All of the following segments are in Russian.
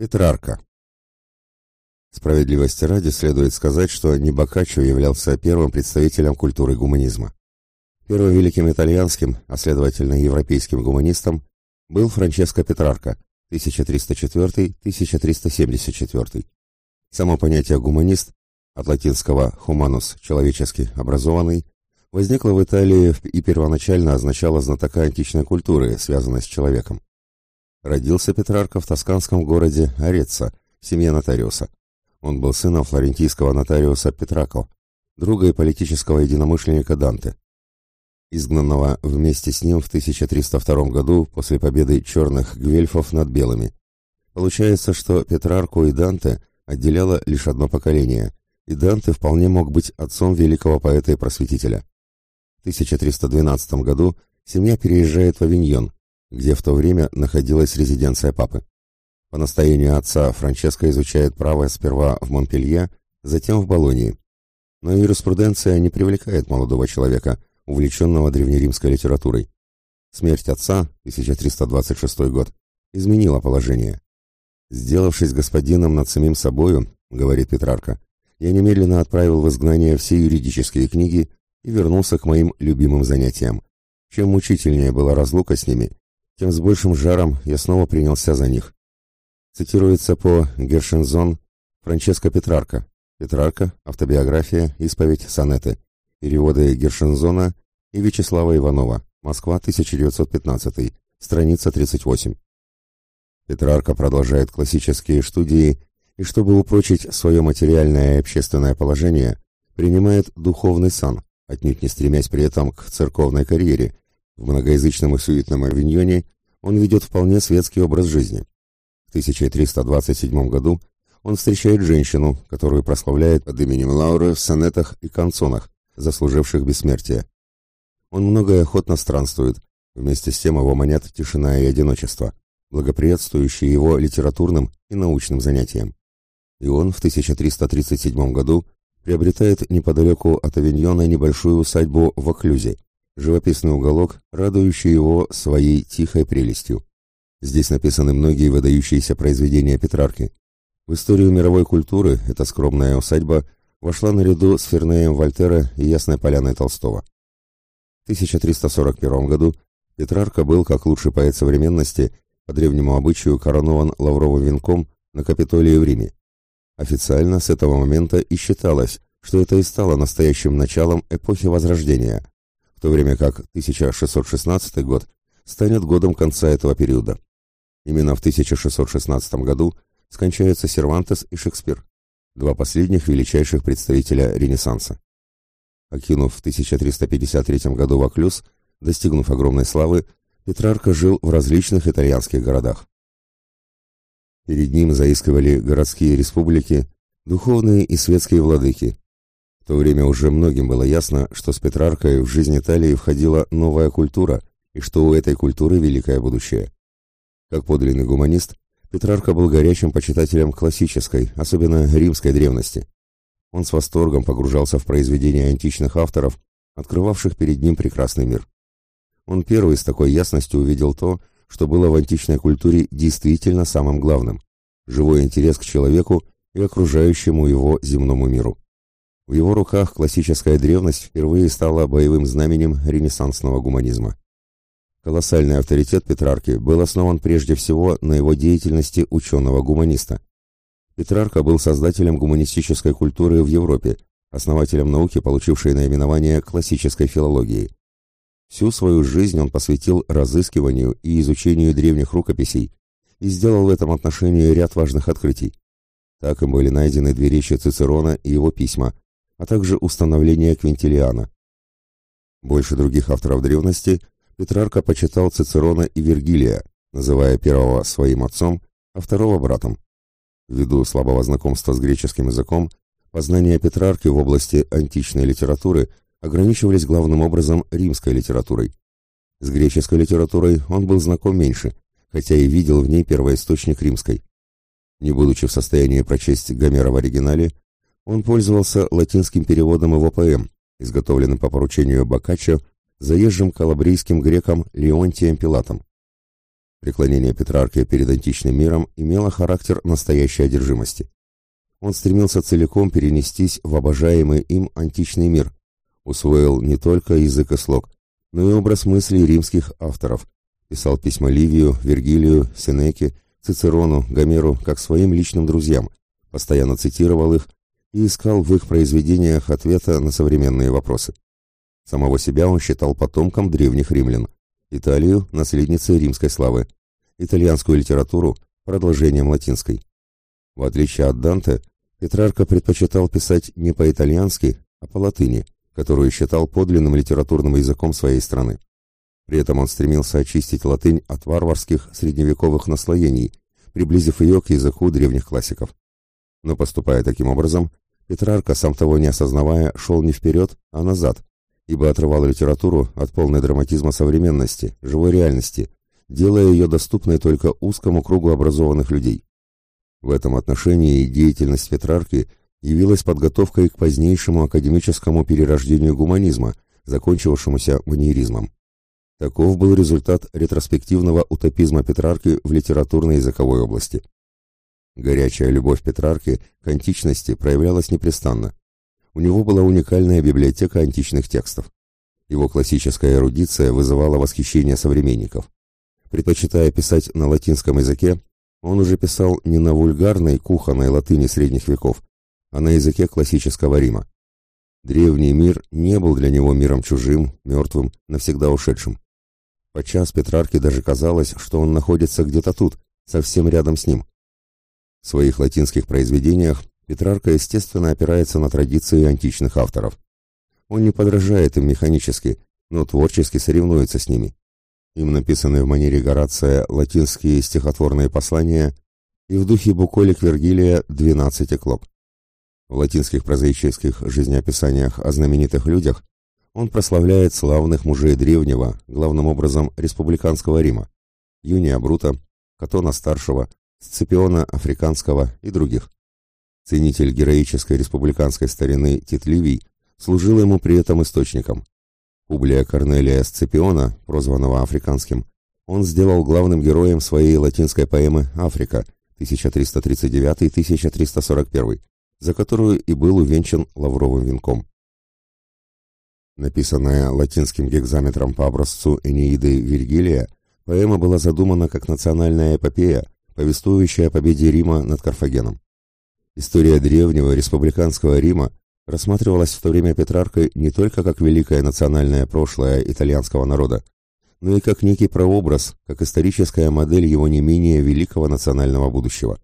Петрарка. Справедливости ради следует сказать, что не Боккаччо являлся первым представителем культуры гуманизма. Первым великим итальянским, а следовательно европейским гуманистом был Франческо Петрарка 1304-1374. Само понятие «гуманист» от латинского «humanus» – «человеческий», «образованный» возникло в Италии и первоначально означало знатока античной культуры, связанной с человеком. Родился Петрарка в тосканском городе Ореца, в семье нотариуса. Он был сыном флорентийского нотариуса Петрако, друга и политического единомышленника Данте. Изгнанного вместе с ним в 1302 году после победы черных гвельфов над белыми. Получается, что Петрарку и Данте отделяло лишь одно поколение, и Данте вполне мог быть отцом великого поэта и просветителя. В 1312 году семья переезжает в Авиньон, где в то время находилась резиденция папы. По настоянию отца Франческо изучает право сперва в Монпелье, затем в Болонии. Но юриспруденция не привлекает молодого человека, увлеченного древнеримской литературой. Смерть отца, 1326 год, изменила положение. «Сделавшись господином над самим собою, — говорит Петрарка, — я немедленно отправил в изгнание все юридические книги и вернулся к моим любимым занятиям. Чем мучительнее была разлука с ними, тем с большим жаром я снова принялся за них. Цитируется по Гершензон Франческо Петрарка. Петрарка, автобиография, исповедь, сонеты. Переводы Гершензона и Вячеслава Иванова. Москва, 1915. Страница 38. Петрарка продолжает классические студии и, чтобы упрочить свое материальное и общественное положение, принимает духовный сан, отнюдь не стремясь при этом к церковной карьере, в многоязычном и суетном авиньоне он ведет вполне светский образ жизни. В 1327 году он встречает женщину, которую прославляет под именем Лауры в сонетах и канцонах, заслуживших бессмертия. Он много и охотно странствует, вместе с тем его манят тишина и одиночество, благоприятствующие его литературным и научным занятиям. И он в 1337 году приобретает неподалеку от Авиньона небольшую усадьбу в Оклюзе, живописный уголок, радующий его своей тихой прелестью. Здесь написаны многие выдающиеся произведения Петрарки. В историю мировой культуры эта скромная усадьба вошла наряду с Фернеем Вольтера и Ясной Поляной Толстого. В 1341 году Петрарка был, как лучший поэт современности, по древнему обычаю коронован лавровым венком на Капитолии в Риме. Официально с этого момента и считалось, что это и стало настоящим началом эпохи Возрождения, то время как 1616 год станет годом конца этого периода. Именно в 1616 году скончаются Сервантес и Шекспир, два последних величайших представителя Ренессанса. Окинув в 1353 году Ваклюз, достигнув огромной славы, Петрарка жил в различных итальянских городах. Перед ним заискивали городские республики, духовные и светские владыки, в то время уже многим было ясно, что с Петраркой в жизнь Италии входила новая культура, и что у этой культуры великое будущее. Как подлинный гуманист, Петрарка был горячим почитателем классической, особенно римской древности. Он с восторгом погружался в произведения античных авторов, открывавших перед ним прекрасный мир. Он первый с такой ясностью увидел то, что было в античной культуре действительно самым главным – живой интерес к человеку и окружающему его земному миру. В его руках классическая древность впервые стала боевым знаменем ренессансного гуманизма. Колоссальный авторитет Петрарки был основан прежде всего на его деятельности ученого-гуманиста. Петрарка был создателем гуманистической культуры в Европе, основателем науки, получившей наименование классической филологии. Всю свою жизнь он посвятил разыскиванию и изучению древних рукописей и сделал в этом отношении ряд важных открытий. Так им были найдены две речи Цицерона и его письма, а также установление Квинтилиана. Больше других авторов древности Петрарка почитал Цицерона и Вергилия, называя первого своим отцом, а второго братом. Ввиду слабого знакомства с греческим языком, познания Петрарки в области античной литературы ограничивались главным образом римской литературой. С греческой литературой он был знаком меньше, хотя и видел в ней первоисточник римской. Не будучи в состоянии прочесть Гомера в оригинале, он пользовался латинским переводом его поэм, изготовленным по поручению Боккаччо заезжим калабрийским греком Леонтием Пилатом. Преклонение Петрарки перед античным миром имело характер настоящей одержимости. Он стремился целиком перенестись в обожаемый им античный мир, усвоил не только язык и слог, но и образ мыслей римских авторов, писал письма Ливию, Вергилию, Сенеке, Цицерону, Гомеру как своим личным друзьям, постоянно цитировал их и искал в их произведениях ответа на современные вопросы. Самого себя он считал потомком древних римлян, Италию – наследницей римской славы, итальянскую литературу – продолжением латинской. В отличие от Данте, Петрарка предпочитал писать не по-итальянски, а по латыни, которую считал подлинным литературным языком своей страны. При этом он стремился очистить латынь от варварских средневековых наслоений, приблизив ее к языку древних классиков. Но поступая таким образом, Петрарка, сам того не осознавая, шел не вперед, а назад, ибо отрывал литературу от полной драматизма современности, живой реальности, делая ее доступной только узкому кругу образованных людей. В этом отношении деятельность Петрарки явилась подготовкой к позднейшему академическому перерождению гуманизма, закончившемуся маньеризмом. Таков был результат ретроспективного утопизма Петрарки в литературной языковой области. Горячая любовь Петрарки к античности проявлялась непрестанно. У него была уникальная библиотека античных текстов. Его классическая эрудиция вызывала восхищение современников. Предпочитая писать на латинском языке, он уже писал не на вульгарной, кухонной латыни средних веков, а на языке классического Рима. Древний мир не был для него миром чужим, мертвым, навсегда ушедшим. Подчас Петрарке даже казалось, что он находится где-то тут, совсем рядом с ним. В своих латинских произведениях Петрарка, естественно, опирается на традиции античных авторов. Он не подражает им механически, но творчески соревнуется с ними. Им написаны в манере Горация латинские стихотворные послания и в духе буколик Вергилия «Двенадцать эклоп». В латинских прозаических жизнеописаниях о знаменитых людях он прославляет славных мужей древнего, главным образом республиканского Рима, Юния Брута, Катона Старшего, Сципиона Африканского и других. Ценитель героической республиканской старины Тит Ливий служил ему при этом источником. Публия Корнелия Сципиона, прозванного Африканским, он сделал главным героем своей латинской поэмы «Африка» 1339-1341, за которую и был увенчан лавровым венком. Написанная латинским гекзаметром по образцу Энеиды Вильгилия, поэма была задумана как национальная эпопея, повествующая о победе Рима над Карфагеном. История древнего республиканского Рима рассматривалась в то время Петраркой не только как великое национальное прошлое итальянского народа, но и как некий прообраз, как историческая модель его не менее великого национального будущего.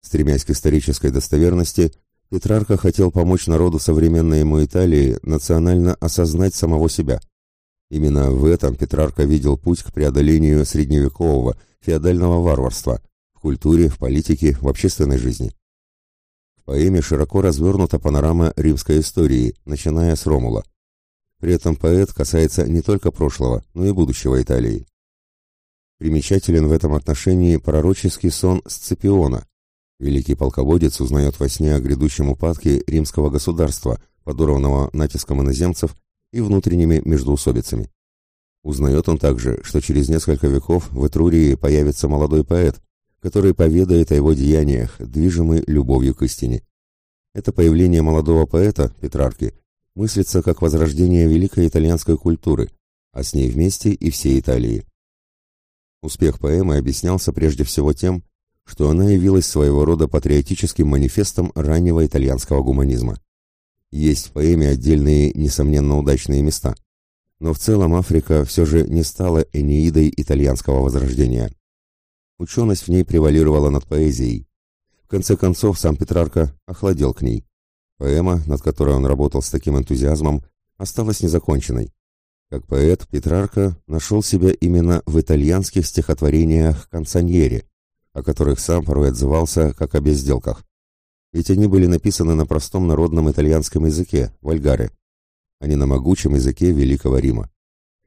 Стремясь к исторической достоверности, Петрарка хотел помочь народу современной ему Италии национально осознать самого себя. Именно в этом Петрарка видел путь к преодолению средневекового, феодального варварства в культуре, в политике, в общественной жизни. В поэме широко развернута панорама римской истории, начиная с Ромула. При этом поэт касается не только прошлого, но и будущего Италии. Примечателен в этом отношении пророческий сон Сципиона, Великий полководец узнает во сне о грядущем упадке римского государства, подорванного натиском иноземцев и внутренними междоусобицами. Узнает он также, что через несколько веков в Этрурии появится молодой поэт, который поведает о его деяниях, движимый любовью к истине. Это появление молодого поэта, Петрарки, мыслится как возрождение великой итальянской культуры, а с ней вместе и всей Италии. Успех поэмы объяснялся прежде всего тем, что она явилась своего рода патриотическим манифестом раннего итальянского гуманизма. Есть в поэме отдельные, несомненно, удачные места. Но в целом Африка все же не стала энеидой итальянского возрождения. Ученость в ней превалировала над поэзией. В конце концов, сам Петрарка охладел к ней. Поэма, над которой он работал с таким энтузиазмом, осталась незаконченной. Как поэт, Петрарка нашел себя именно в итальянских стихотворениях Консаньери, о которых сам порой отзывался как о безделках. Ведь они были написаны на простом народном итальянском языке, вальгаре, а не на могучем языке Великого Рима.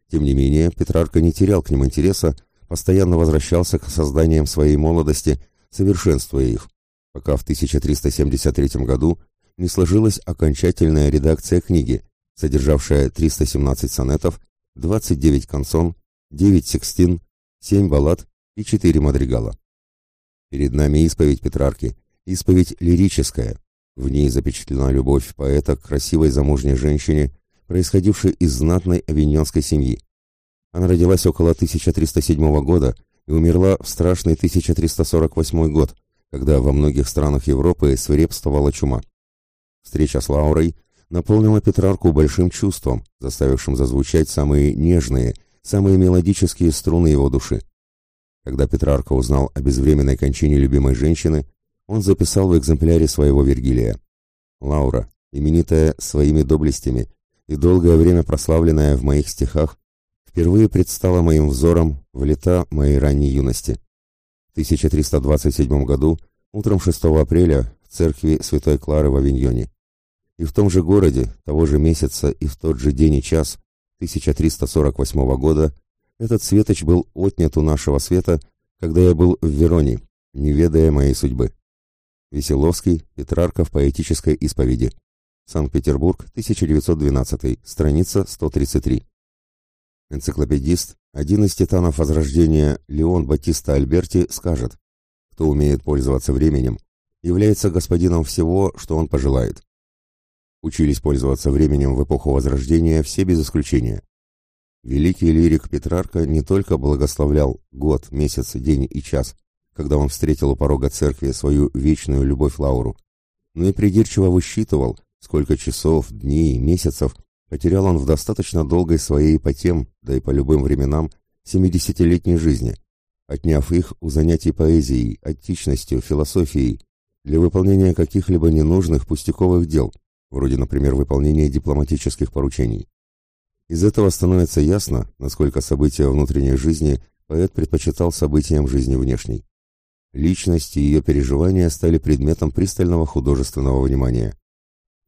Тем не менее, Петрарка не терял к ним интереса, постоянно возвращался к созданиям своей молодости, совершенствуя их, пока в 1373 году не сложилась окончательная редакция книги, содержавшая 317 сонетов, 29 кансон, 9 секстин, семь баллад и четыре мадригала. Перед нами исповедь Петрарки, исповедь лирическая. В ней запечатлена любовь поэта к красивой замужней женщине, происходившей из знатной авиньонской семьи. Она родилась около 1307 года и умерла в страшный 1348 год, когда во многих странах Европы свирепствовала чума. Встреча с Лаурой наполнила Петрарку большим чувством, заставившим зазвучать самые нежные, самые мелодические струны его души. Когда Петрарка узнал о безвременной кончине любимой женщины, он записал в экземпляре своего Вергилия. «Лаура, именитая своими доблестями и долгое время прославленная в моих стихах, впервые предстала моим взором в лета моей ранней юности. В 1327 году, утром 6 апреля, в церкви Святой Клары в Авиньоне. И в том же городе, того же месяца и в тот же день и час 1348 года этот светоч был отнят у нашего света, когда я был в Вероне, не ведая моей судьбы. Веселовский, Петрарка в поэтической исповеди. Санкт-Петербург, 1912, страница 133. Энциклопедист, один из титанов Возрождения, Леон Батиста Альберти, скажет, кто умеет пользоваться временем, является господином всего, что он пожелает. Учились пользоваться временем в эпоху Возрождения все без исключения. Великий лирик Петрарка не только благословлял год, месяц, день и час, когда он встретил у порога церкви свою вечную любовь Лауру, но и придирчиво высчитывал, сколько часов, дней, месяцев потерял он в достаточно долгой своей по тем, да и по любым временам, семидесятилетней жизни, отняв их у занятий поэзией, античностью, философией, для выполнения каких-либо ненужных пустяковых дел – вроде, например, выполнения дипломатических поручений. Из этого становится ясно, насколько события внутренней жизни поэт предпочитал событиям жизни внешней. Личность и ее переживания стали предметом пристального художественного внимания.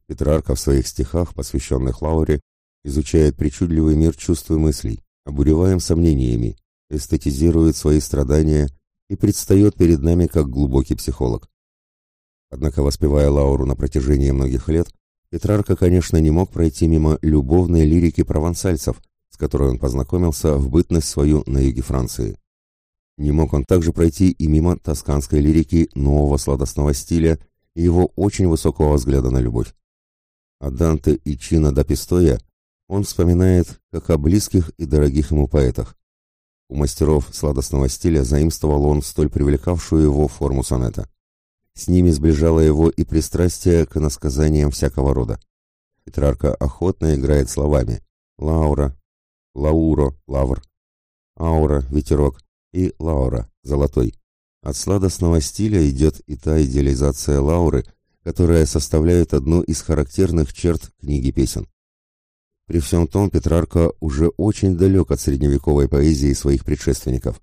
Петрарка в своих стихах, посвященных Лауре, изучает причудливый мир чувств и мыслей, обуреваем сомнениями, эстетизирует свои страдания и предстает перед нами как глубокий психолог. Однако, воспевая Лауру на протяжении многих лет, Петрарка, конечно, не мог пройти мимо любовной лирики провансальцев, с которой он познакомился в бытность свою на юге Франции. Не мог он также пройти и мимо тосканской лирики нового сладостного стиля и его очень высокого взгляда на любовь. О Данте и Чина да Пистоя он вспоминает как о близких и дорогих ему поэтах. У мастеров сладостного стиля заимствовал он столь привлекавшую его форму сонета. С ними сближало его и пристрастие к насказаниям всякого рода. Петрарка охотно играет словами «Лаура», «Лауро», «Лавр», «Аура», «Ветерок» и «Лаура», «Золотой». От сладостного стиля идет и та идеализация Лауры, которая составляет одну из характерных черт книги песен. При всем том Петрарка уже очень далек от средневековой поэзии своих предшественников.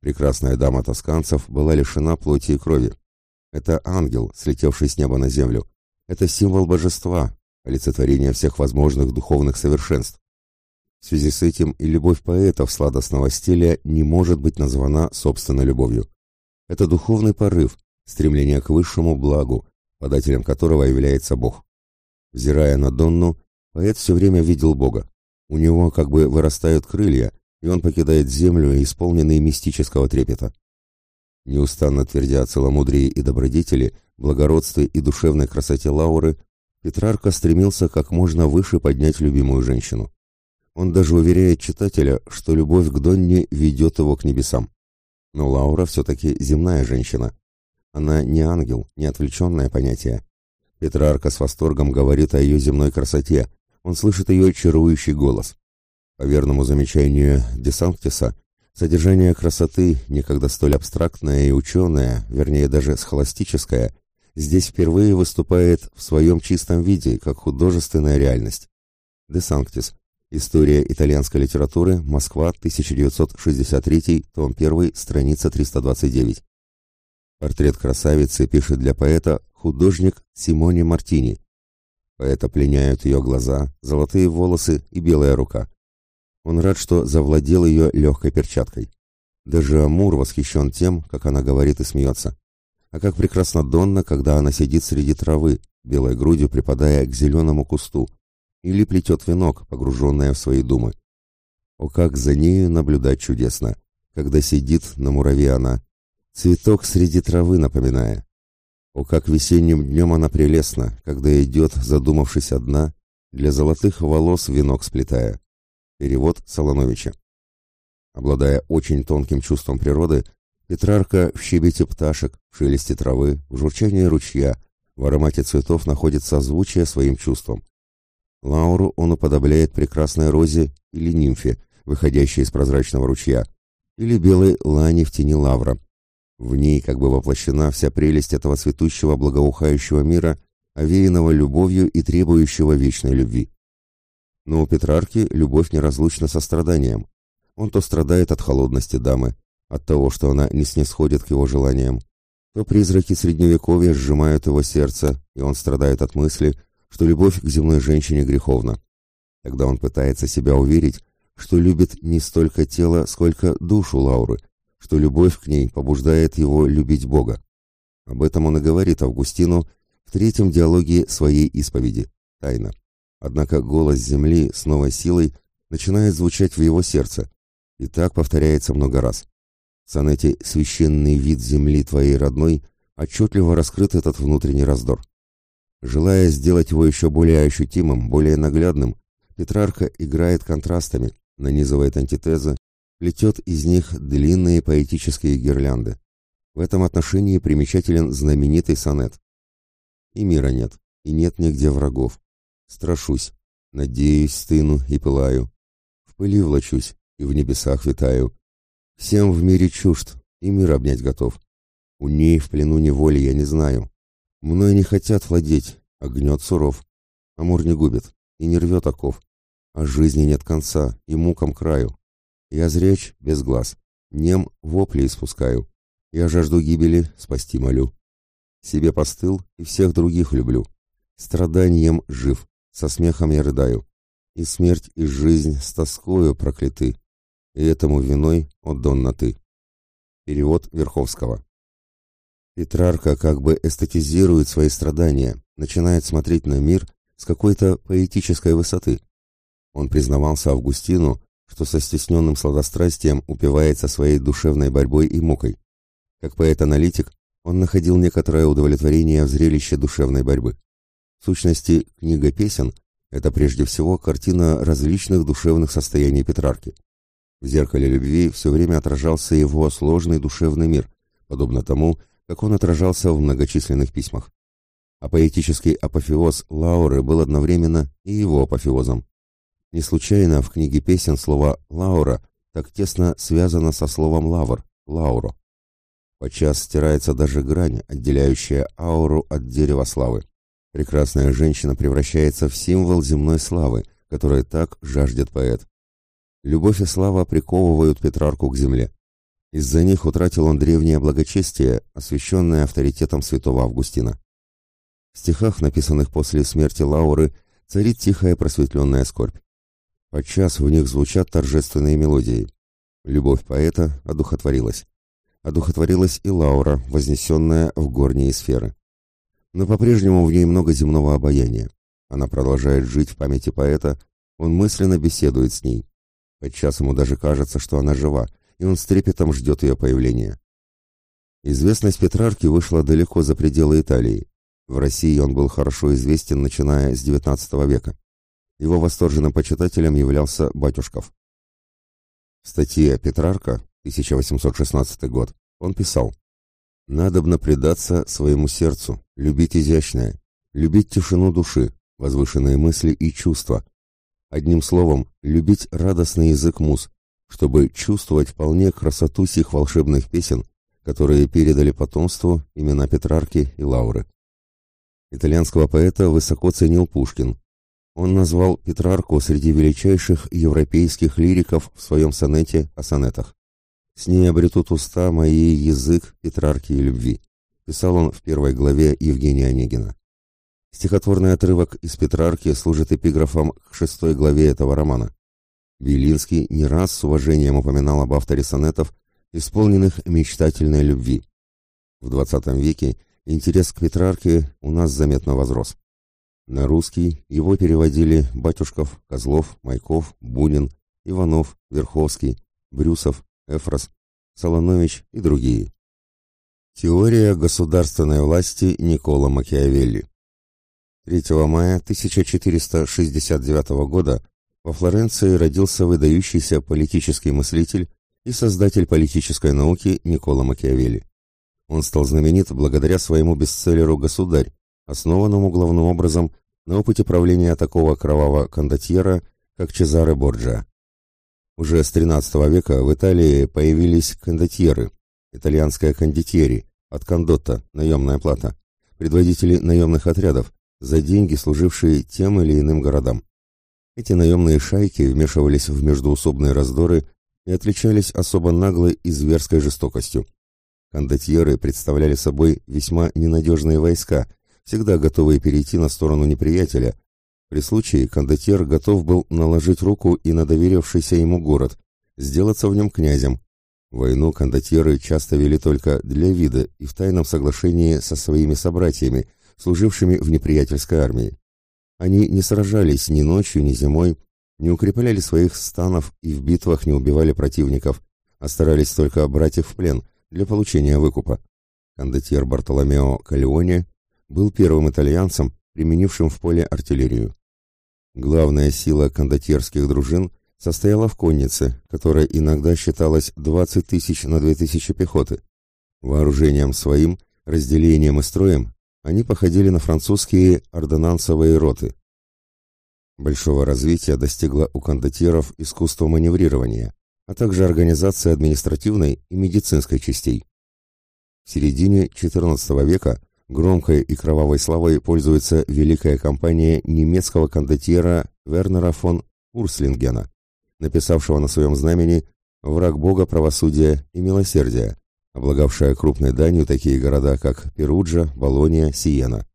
Прекрасная дама тосканцев была лишена плоти и крови, это ангел, слетевший с неба на землю. Это символ божества, олицетворение всех возможных духовных совершенств. В связи с этим и любовь поэтов сладостного стиля не может быть названа собственной любовью. Это духовный порыв, стремление к высшему благу, подателем которого является Бог. Взирая на Донну, поэт все время видел Бога. У него как бы вырастают крылья, и он покидает землю, исполненный мистического трепета. Неустанно твердя о целомудрии и добродетели, благородстве и душевной красоте Лауры, Петрарка стремился как можно выше поднять любимую женщину. Он даже уверяет читателя, что любовь к Донне ведет его к небесам. Но Лаура все-таки земная женщина. Она не ангел, не отвлеченное понятие. Петрарка с восторгом говорит о ее земной красоте, он слышит ее чарующий голос. По верному замечанию Десанктиса, Содержание красоты, некогда столь абстрактное и ученое, вернее даже схоластическое, здесь впервые выступает в своем чистом виде, как художественная реальность. Де Санктис. История итальянской литературы. Москва, 1963, том 1, страница 329. Портрет красавицы пишет для поэта художник Симоне Мартини. Поэта пленяют ее глаза, золотые волосы и белая рука. Он рад, что завладел ее легкой перчаткой. Даже Амур восхищен тем, как она говорит и смеется. А как прекрасна Донна, когда она сидит среди травы, белой грудью припадая к зеленому кусту, или плетет венок, погруженная в свои думы. О, как за нею наблюдать чудесно! когда сидит на мураве она, цветок среди травы напоминая. О, как весенним днем она прелестна, когда идет, задумавшись одна, для золотых волос венок сплетая. Перевод Солоновича. Обладая очень тонким чувством природы, Петрарка в щебете пташек, в шелесте травы, в журчании ручья, в аромате цветов находит созвучие своим чувствам. Лауру он уподобляет прекрасной розе или нимфе, выходящей из прозрачного ручья, или белой лани в тени лавра. В ней как бы воплощена вся прелесть этого цветущего благоухающего мира, овеянного любовью и требующего вечной любви. Но у Петрарки любовь неразлучна со страданием. Он то страдает от холодности дамы, от того, что она не снисходит к его желаниям, то призраки средневековья сжимают его сердце, и он страдает от мысли, что любовь к земной женщине греховна. Тогда он пытается себя уверить, что любит не столько тело, сколько душу Лауры, что любовь к ней побуждает его любить Бога. Об этом он и говорит Августину в третьем диалоге своей исповеди «Тайна». Однако голос земли с новой силой начинает звучать в его сердце, и так повторяется много раз. В сонете «Священный вид земли твоей родной» отчетливо раскрыт этот внутренний раздор. Желая сделать его еще более ощутимым, более наглядным, Петрарка играет контрастами, нанизывает антитезы, плетет из них длинные поэтические гирлянды. В этом отношении примечателен знаменитый сонет. «И мира нет, и нет нигде врагов. Страшусь, надеюсь, стыну и пылаю. В пыли влачусь и в небесах витаю. Всем в мире чужд, и мир обнять готов. У ней в плену неволи я не знаю. Мной не хотят владеть, а гнет суров. Амур не губит и не рвет оков. А жизни нет конца и мукам краю. Я зречь без глаз, нем вопли испускаю. Я жажду гибели, спасти молю. Себе постыл и всех других люблю. Страданием жив, со смехом я рыдаю. И смерть, и жизнь с тоскою прокляты и этому виной отдонна ты. Перевод Верховского. Петрарка как бы эстетизирует свои страдания, начинает смотреть на мир с какой-то поэтической высоты. Он признавался Августину, что со стесненным сладострастием упивается своей душевной борьбой и мукой. Как поэт-аналитик, он находил некоторое удовлетворение в зрелище душевной борьбы. В сущности, книга песен – это прежде всего картина различных душевных состояний Петрарки. В зеркале любви все время отражался его сложный душевный мир, подобно тому, как он отражался в многочисленных письмах. А поэтический апофеоз Лауры был одновременно и его апофеозом. Не случайно в книге песен слово «Лаура» так тесно связано со словом «лавр» — «лауро». Подчас стирается даже грань, отделяющая ауру от дерева славы. Прекрасная женщина превращается в символ земной славы, которой так жаждет поэт. Любовь и слава приковывают Петрарку к земле. Из-за них утратил он древнее благочестие, освященное авторитетом святого Августина. В стихах, написанных после смерти Лауры, царит тихая просветленная скорбь. Подчас в них звучат торжественные мелодии. Любовь поэта одухотворилась. Одухотворилась и Лаура, вознесенная в горние сферы. Но по-прежнему в ней много земного обаяния. Она продолжает жить в памяти поэта, он мысленно беседует с ней. Подчас ему даже кажется, что она жива, и он с трепетом ждет ее появления. Известность Петрарки вышла далеко за пределы Италии. В России он был хорошо известен, начиная с XIX века. Его восторженным почитателем являлся Батюшков. В статье «Петрарка» 1816 год он писал «Надобно предаться своему сердцу, любить изящное, любить тишину души, возвышенные мысли и чувства, Одним словом, любить радостный язык муз, чтобы чувствовать вполне красоту сих волшебных песен, которые передали потомству имена Петрарки и Лауры. Итальянского поэта высоко ценил Пушкин. Он назвал Петрарку среди величайших европейских лириков в своем сонете о сонетах. «С ней обретут уста мои язык Петрарки и любви», писал он в первой главе Евгения Онегина. Стихотворный отрывок из Петрарки служит эпиграфом к шестой главе этого романа. Белинский не раз с уважением упоминал об авторе сонетов, исполненных мечтательной любви. В XX веке интерес к Петрарке у нас заметно возрос. На русский его переводили Батюшков, Козлов, Майков, Бунин, Иванов, Верховский, Брюсов, Эфрос, Солонович и другие. Теория государственной власти Никола Макиавелли 3 мая 1469 года во Флоренции родился выдающийся политический мыслитель и создатель политической науки Никола Макиавелли. Он стал знаменит благодаря своему бестселлеру «Государь», основанному главным образом на опыте правления такого кровавого кондотьера, как Чезаре Борджиа. Уже с XIII века в Италии появились кондотьеры, итальянская кондитьери, от кондотта, наемная плата, предводители наемных отрядов, за деньги, служившие тем или иным городам. Эти наемные шайки вмешивались в междуусобные раздоры и отличались особо наглой и зверской жестокостью. Кондотьеры представляли собой весьма ненадежные войска, всегда готовые перейти на сторону неприятеля. При случае кондотьер готов был наложить руку и на доверившийся ему город, сделаться в нем князем. Войну кондотьеры часто вели только для вида и в тайном соглашении со своими собратьями, служившими в неприятельской армии. Они не сражались ни ночью, ни зимой, не укрепляли своих станов и в битвах не убивали противников, а старались только брать их в плен для получения выкупа. Кондотьер Бартоломео Калеоне был первым итальянцем, применившим в поле артиллерию. Главная сила кондотьерских дружин состояла в коннице, которая иногда считалась 20 тысяч на 2000 пехоты. Вооружением своим, разделением и строем они походили на французские ордонансовые роты. Большого развития достигло у кондотьеров искусство маневрирования, а также организация административной и медицинской частей. В середине XIV века громкой и кровавой славой пользуется великая компания немецкого кондотьера Вернера фон Урслингена, написавшего на своем знамени «Враг Бога, правосудия и милосердия», облагавшая крупной данью такие города, как Перуджа, Болония, Сиена.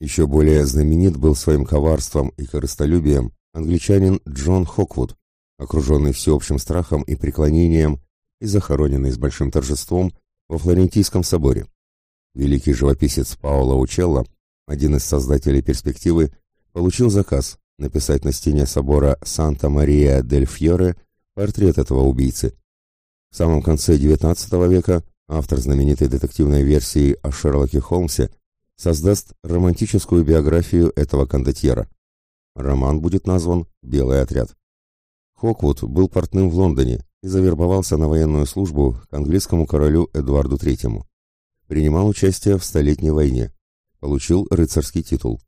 Еще более знаменит был своим коварством и корыстолюбием англичанин Джон Хоквуд, окруженный всеобщим страхом и преклонением и захороненный с большим торжеством во Флорентийском соборе. Великий живописец Паоло Учелло, один из создателей перспективы, получил заказ написать на стене собора Санта-Мария-дель-Фьоре портрет этого убийцы, в самом конце XIX века автор знаменитой детективной версии о Шерлоке Холмсе создаст романтическую биографию этого кондотьера. Роман будет назван «Белый отряд». Хоквуд был портным в Лондоне и завербовался на военную службу к английскому королю Эдуарду III. Принимал участие в Столетней войне. Получил рыцарский титул.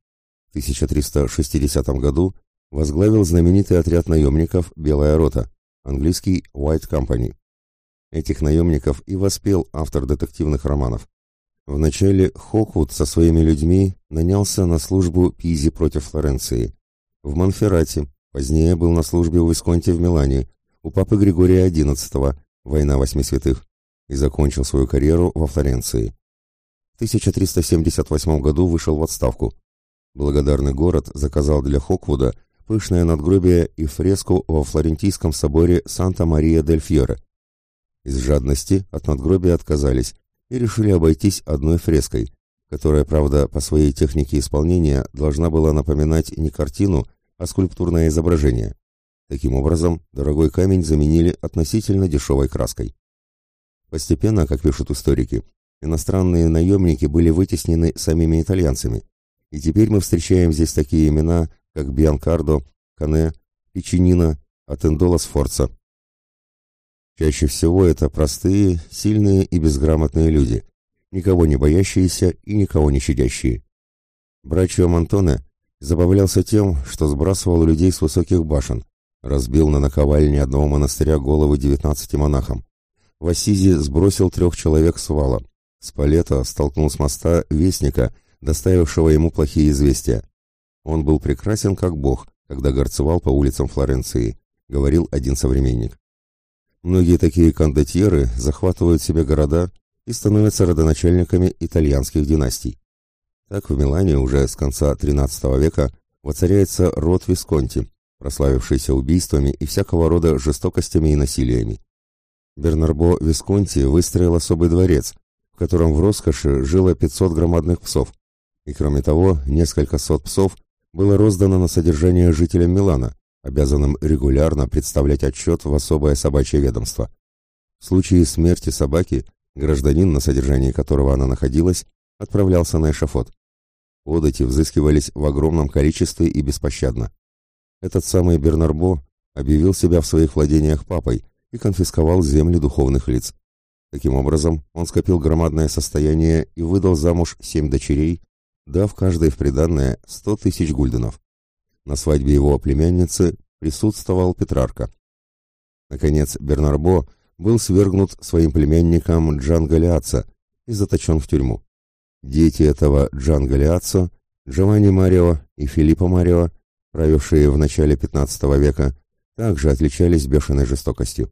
В 1360 году возглавил знаменитый отряд наемников «Белая рота», английский «White Company». Этих наемников и воспел автор детективных романов. Вначале Хоквуд со своими людьми нанялся на службу Пизи против Флоренции. В Монферрате, позднее был на службе у Висконти в Милане, у папы Григория XI, война восьми святых, и закончил свою карьеру во Флоренции. В 1378 году вышел в отставку. Благодарный город заказал для Хоквуда пышное надгробие и фреску во флорентийском соборе Санта-Мария-дель-Фьоре, из жадности от надгробия отказались и решили обойтись одной фреской, которая, правда, по своей технике исполнения должна была напоминать не картину, а скульптурное изображение. Таким образом, дорогой камень заменили относительно дешевой краской. Постепенно, как пишут историки, иностранные наемники были вытеснены самими итальянцами, и теперь мы встречаем здесь такие имена, как Бианкардо, Кане, Печенина, Атендола Сфорца, Чаще всего это простые, сильные и безграмотные люди, никого не боящиеся и никого не щадящие. Брачо Монтоне забавлялся тем, что сбрасывал людей с высоких башен, разбил на наковальне одного монастыря головы девятнадцати монахам. В Ассизе сбросил трех человек с вала. Спалета столкнул с моста вестника, доставившего ему плохие известия. Он был прекрасен как бог, когда горцевал по улицам Флоренции, говорил один современник. Многие такие кондотьеры захватывают себе города и становятся родоначальниками итальянских династий. Так в Милане уже с конца XIII века воцаряется род Висконти, прославившийся убийствами и всякого рода жестокостями и насилиями. Бернарбо Висконти выстроил особый дворец, в котором в роскоши жило 500 громадных псов, и кроме того несколько сот псов было роздано на содержание жителям Милана, обязанным регулярно представлять отчет в особое собачье ведомство. В случае смерти собаки, гражданин, на содержании которого она находилась, отправлялся на эшафот. Подати взыскивались в огромном количестве и беспощадно. Этот самый Бернарбо объявил себя в своих владениях папой и конфисковал земли духовных лиц. Таким образом, он скопил громадное состояние и выдал замуж семь дочерей, дав каждой в приданное сто тысяч гульденов. На свадьбе его племянницы присутствовал Петрарка. Наконец, Бернарбо был свергнут своим племянником Джан Галиаца и заточен в тюрьму. Дети этого Джан Галиаццо, Джованни Марио и Филиппо Марио, правившие в начале XV века, также отличались бешеной жестокостью.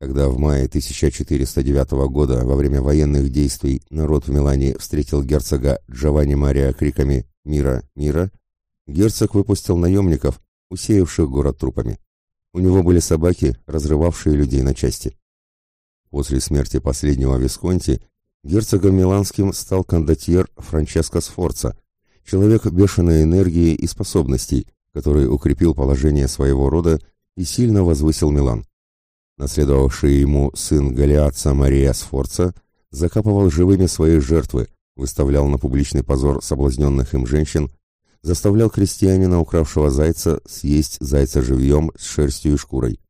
Когда в мае 1409 года во время военных действий народ в Милане встретил герцога Джованни Мария криками «Мира! Мира!», герцог выпустил наемников, усеявших город трупами. У него были собаки, разрывавшие людей на части. После смерти последнего Висконти Герцогом Миланским стал кондотьер Франческо Сфорца, человек бешеной энергии и способностей, который укрепил положение своего рода и сильно возвысил Милан. Наследовавший ему сын Галиатца Мария Сфорца закапывал живыми свои жертвы, выставлял на публичный позор соблазненных им женщин, заставлял крестьянина, укравшего зайца, съесть зайца живьем с шерстью и шкурой.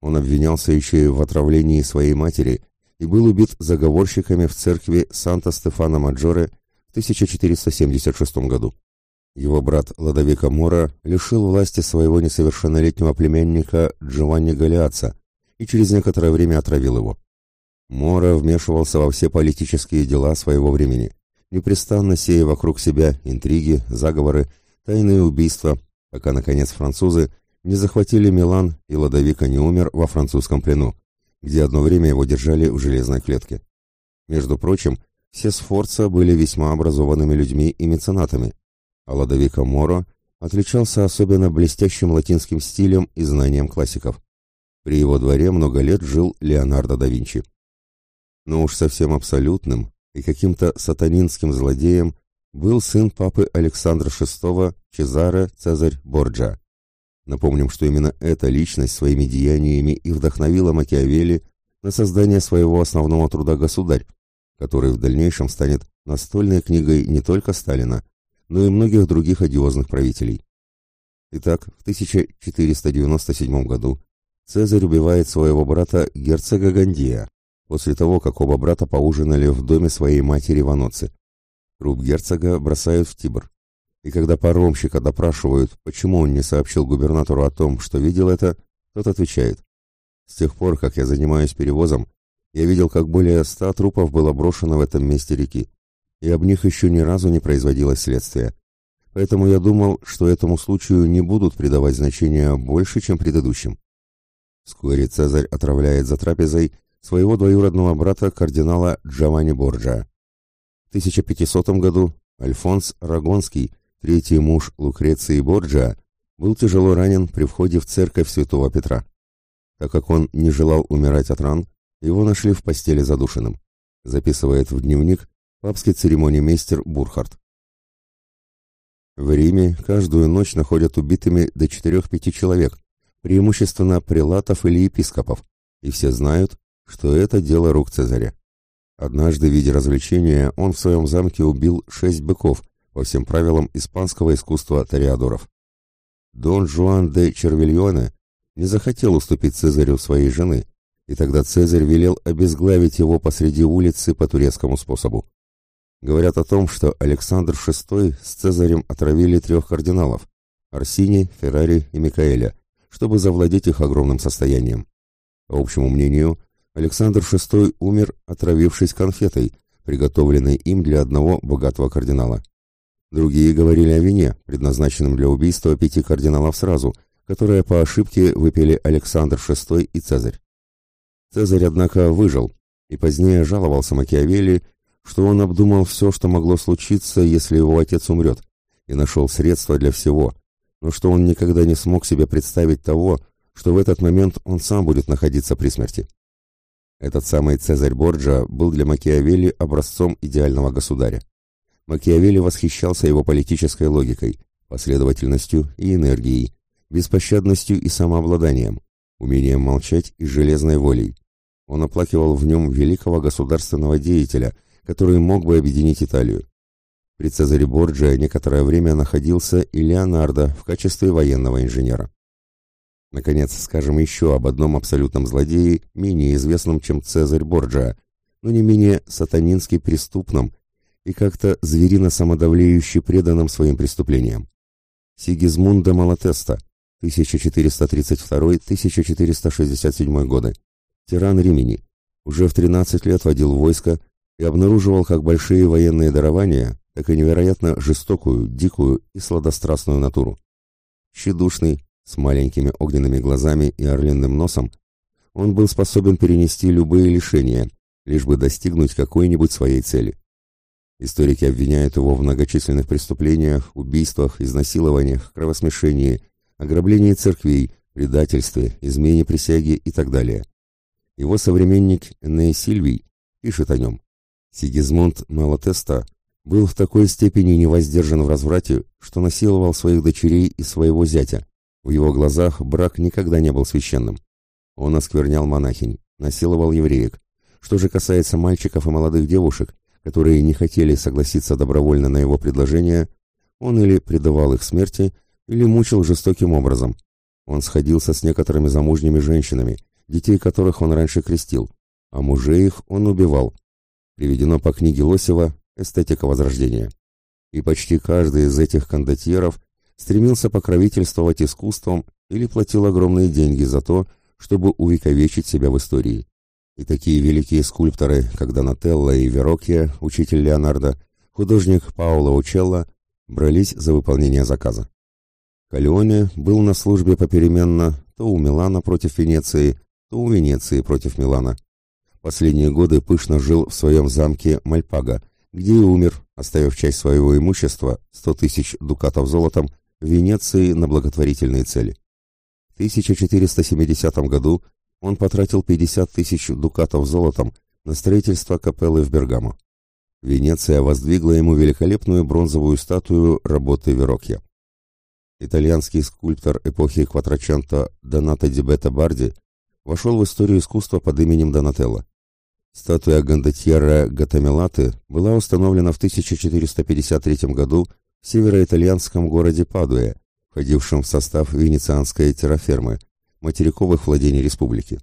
Он обвинялся еще и в отравлении своей матери и был убит заговорщиками в церкви Санта-Стефана-Маджоре в 1476 году. Его брат Ладовика Мора лишил власти своего несовершеннолетнего племянника Джованни Галиаца и через некоторое время отравил его. Мора вмешивался во все политические дела своего времени, непрестанно сея вокруг себя интриги, заговоры, тайные убийства, пока, наконец, французы не захватили Милан и Ладовика не умер во французском плену, где одно время его держали в железной клетке. Между прочим, все Сфорца были весьма образованными людьми и меценатами, а Ладовико Моро отличался особенно блестящим латинским стилем и знанием классиков. При его дворе много лет жил Леонардо да Винчи. Но уж совсем абсолютным и каким-то сатанинским злодеем был сын папы Александра VI Чезаре Цезарь Борджа. Напомним, что именно эта личность своими деяниями и вдохновила Макиавелли на создание своего основного труда «Государь», который в дальнейшем станет настольной книгой не только Сталина, но и многих других одиозных правителей. Итак, в 1497 году Цезарь убивает своего брата герцога Гандия, после того, как оба брата поужинали в доме своей матери Ваноци. Труп герцога бросают в Тибр. И когда паромщика допрашивают, почему он не сообщил губернатору о том, что видел это, тот отвечает. С тех пор, как я занимаюсь перевозом, я видел, как более ста трупов было брошено в этом месте реки, и об них еще ни разу не производилось следствие. Поэтому я думал, что этому случаю не будут придавать значения больше, чем предыдущим. Вскоре Цезарь отравляет за трапезой своего двоюродного брата кардинала Джованни Борджа. В 1500 году Альфонс Рагонский Третий муж Лукреции Борджа был тяжело ранен при входе в церковь святого Петра. Так как он не желал умирать от ран, его нашли в постели задушенным. Записывает в дневник папский церемонимейстер Бурхард. В Риме каждую ночь находят убитыми до 4-5 человек, преимущественно прелатов или епископов, и все знают, что это дело рук Цезаря. Однажды в виде развлечения он в своем замке убил шесть быков, по всем правилам испанского искусства тореадоров. Дон Жуан де Червильоне не захотел уступить Цезарю своей жены, и тогда Цезарь велел обезглавить его посреди улицы по турецкому способу. Говорят о том, что Александр VI с Цезарем отравили трех кардиналов – Арсини, Феррари и Микаэля, чтобы завладеть их огромным состоянием. По общему мнению, Александр VI умер, отравившись конфетой, приготовленной им для одного богатого кардинала. Другие говорили о вине, предназначенном для убийства пяти кардиналов сразу, которые по ошибке выпили Александр VI и Цезарь. Цезарь, однако, выжил, и позднее жаловался Макиавелли, что он обдумал все, что могло случиться, если его отец умрет, и нашел средства для всего, но что он никогда не смог себе представить того, что в этот момент он сам будет находиться при смерти. Этот самый Цезарь Борджа был для Макиавелли образцом идеального государя. Макиавелли восхищался его политической логикой, последовательностью и энергией, беспощадностью и самообладанием, умением молчать и железной волей. Он оплакивал в нем великого государственного деятеля, который мог бы объединить Италию. При Цезаре Борджиа некоторое время находился и Леонардо в качестве военного инженера. Наконец, скажем еще об одном абсолютном злодее, менее известном, чем Цезарь Борджиа, но не менее сатанински преступном и как-то зверино-самодавлеюще преданным своим преступлениям. Сигизмунда Малатеста, 1432-1467 годы, тиран Римени, уже в 13 лет водил войско и обнаруживал как большие военные дарования, так и невероятно жестокую, дикую и сладострастную натуру. Щедушный, с маленькими огненными глазами и орлиным носом, он был способен перенести любые лишения, лишь бы достигнуть какой-нибудь своей цели. Историки обвиняют его в многочисленных преступлениях, убийствах, изнасилованиях, кровосмешении, ограблении церквей, предательстве, измене присяги и так далее. Его современник Эней Сильвий пишет о нем. Сигизмунд Малатеста был в такой степени невоздержан в разврате, что насиловал своих дочерей и своего зятя. В его глазах брак никогда не был священным. Он осквернял монахинь, насиловал евреек. Что же касается мальчиков и молодых девушек, которые не хотели согласиться добровольно на его предложение, он или предавал их смерти, или мучил жестоким образом. Он сходился с некоторыми замужними женщинами, детей которых он раньше крестил, а мужей их он убивал. Приведено по книге Лосева «Эстетика Возрождения». И почти каждый из этих кондотьеров стремился покровительствовать искусством или платил огромные деньги за то, чтобы увековечить себя в истории. И такие великие скульпторы, как Донателло и Верокья, учитель Леонардо, художник Паоло Учелло, брались за выполнение заказа. Калеоне был на службе попеременно то у Милана против Венеции, то у Венеции против Милана. Последние годы пышно жил в своем замке Мальпага, где и умер, оставив часть своего имущества, 100 тысяч дукатов золотом, Венеции на благотворительные цели. В 1470 году он потратил 50 тысяч дукатов золотом на строительство капеллы в Бергамо. Венеция воздвигла ему великолепную бронзовую статую работы Верокья. Итальянский скульптор эпохи Кватраченто Донато ди Бетта Барди вошел в историю искусства под именем Донателло. Статуя Гандотьера Гатамелаты была установлена в 1453 году в североитальянском городе Падуе, входившем в состав венецианской террафермы, материковых владений республики.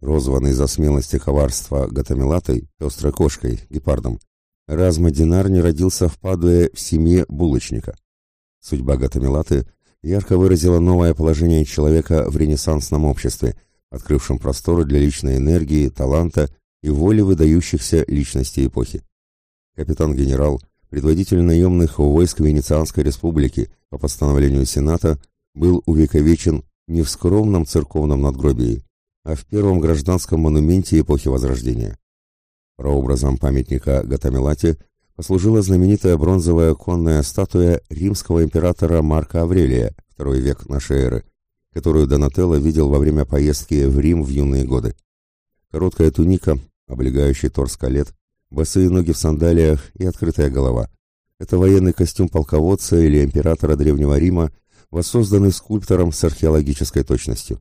Розванный за смелость и коварство Гатамелатой, пестрой кошкой, гепардом, Разма Динар не родился в Падуе в семье булочника. Судьба Гатамелаты ярко выразила новое положение человека в ренессансном обществе, открывшем просторы для личной энергии, таланта и воли выдающихся личностей эпохи. Капитан-генерал, предводитель наемных войск Венецианской республики по постановлению Сената, был увековечен не в скромном церковном надгробии, а в первом гражданском монументе эпохи Возрождения. Прообразом памятника Гатамелате послужила знаменитая бронзовая конная статуя римского императора Марка Аврелия, второй век нашей эры, которую Донателло видел во время поездки в Рим в юные годы. Короткая туника, облегающий торс колет, босые ноги в сандалиях и открытая голова. Это военный костюм полководца или императора Древнего Рима воссозданный скульптором с археологической точностью.